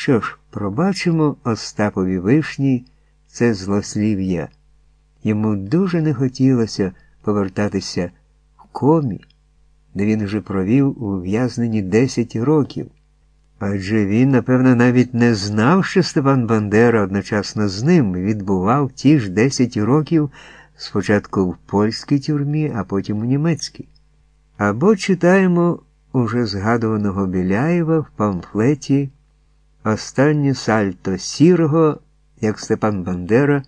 Що ж, пробачимо Остапові вишні це злослів'я. Йому дуже не хотілося повертатися в комі, де він вже провів у ув'язненні 10 років. Адже він, напевно, навіть не знав, що Степан Бандера одночасно з ним відбував ті ж 10 років спочатку в польській тюрмі, а потім у німецькій. Або читаємо уже згадуваного Біляєва в памфлеті Останнє сальто сірого, як Степан Бандера,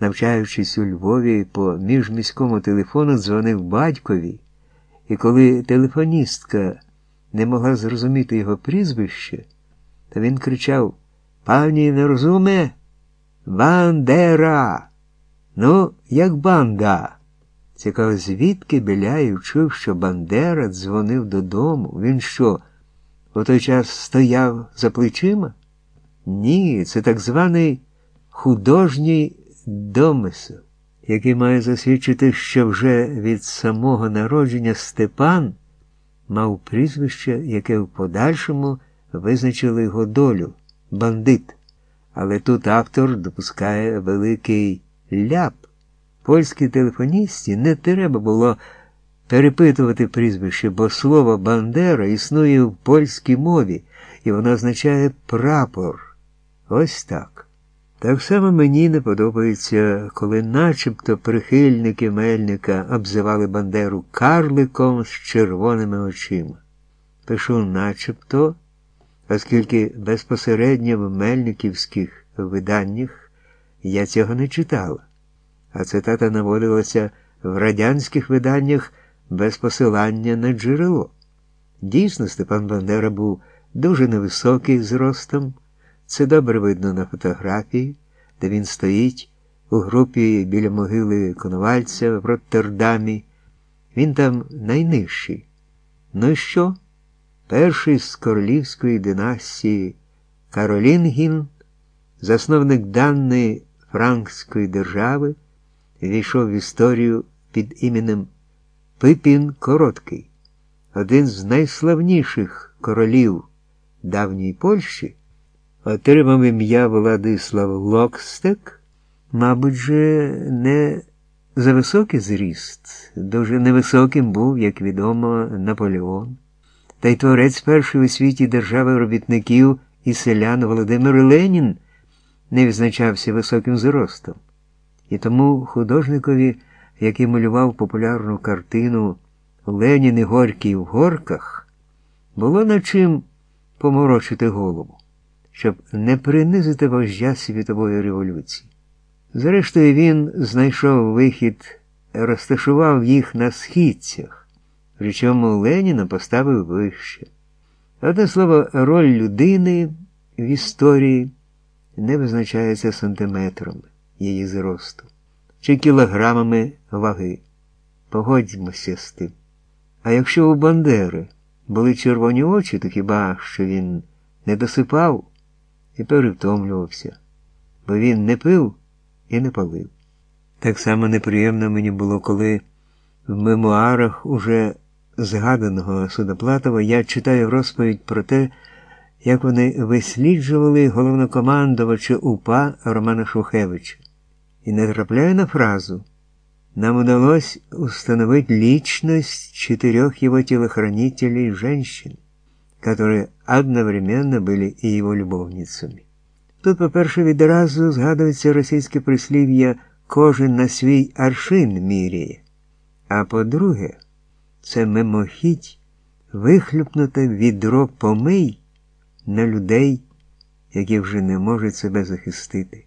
навчаючись у Львові по міжміському телефону, дзвонив батькові, і коли телефоністка не могла зрозуміти його прізвище, то він кричав Пані не розуме? Бандера! Ну, як банда. Цікаво, звідки Біляєв чув, що Бандера дзвонив додому. Він що, у той час стояв за плечима? Ні, це так званий художній домисел, який має засвідчити, що вже від самого народження Степан мав прізвище, яке в подальшому визначило його долю бандит. Але тут автор допускає великий ляп. Польській телефоністі не треба було перепитувати прізвище, бо слово Бандера існує в польській мові, і воно означає прапор. Ось так. Так само мені не подобається, коли начебто прихильники Мельника обзивали Бандеру карликом з червоними очима. Пишу начебто, оскільки безпосередньо в мельниківських виданнях я цього не читала, а цитата наводилася в радянських виданнях без посилання на джерело. Дійсно, Степан Бандера був дуже невисокий зростом. Це добре видно на фотографії, де він стоїть у групі біля могили Коновальця в Роттердамі. Він там найнижчий. Ну і що? Перший з королівської династії Каролінгін, засновник даної Франкської держави, війшов в історію під іменем Пипін Короткий, один з найславніших королів давньої Польщі. Отримав ім'я Владислав Локстек, мабуть, же не за високий зріст, дуже невисоким був, як відомо, Наполеон, та й творець першої у світі держави робітників і селян Володимир Ленін не відзначався високим зростом. І тому художникові, який малював популярну картину Ленін і Горький в горках, було над чим поморочити голову щоб не принизити вождя світової революції. Зрештою, він знайшов вихід, розташував їх на східцях, причому Леніна поставив вище. Одне слово, роль людини в історії не визначається сантиметрами її зросту чи кілограмами ваги. Погодьмося з тим. А якщо у Бандери були червоні очі, то хіба що він не досипав? і перевтомлювався, бо він не пив і не палив. Так само неприємно мені було, коли в мемуарах уже згаданого Судоплатова я читаю розповідь про те, як вони висліджували головнокомандувача УПА Романа Шухевича І не трапляю на фразу. Нам удалось установить личность четырех его телохранителей женщин которые одновременно были и его любовницами. Тут, по-перше, відразу згадується російське прислів'я кожен на свій аршин міряє. А по-друге, це мимохідь вихлюпнуте відро помий на людей, які вже не можуть себе захистити.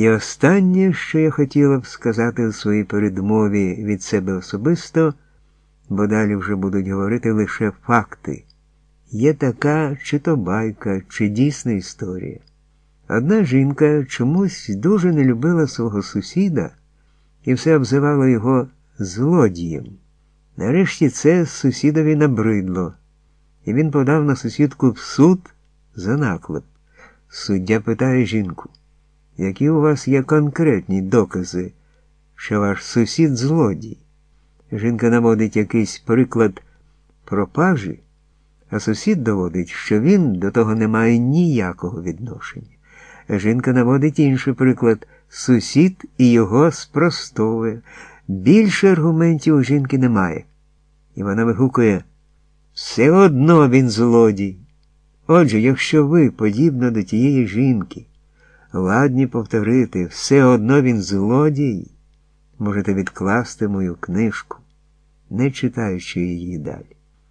І останнє, що я хотіла б сказати у своїй передмові від себе особисто, бо далі вже будуть говорити лише факти. Є така чи то байка, чи дійсна історія. Одна жінка чомусь дуже не любила свого сусіда і все обзивала його злодієм. Нарешті це сусідові набридло, і він подав на сусідку в суд за наклеп. Суддя питає жінку, які у вас є конкретні докази, що ваш сусід злодій? Жінка наводить якийсь приклад пропажі а сусід доводить, що він до того не має ніякого відношення. Жінка наводить інший приклад сусід і його спростовує. Більше аргументів у жінки немає. І вона вигукує все одно він злодій. Отже, якщо ви, подібно до тієї жінки, ладні повторити, все одно він злодій, можете відкласти мою книжку, не читаючи її далі.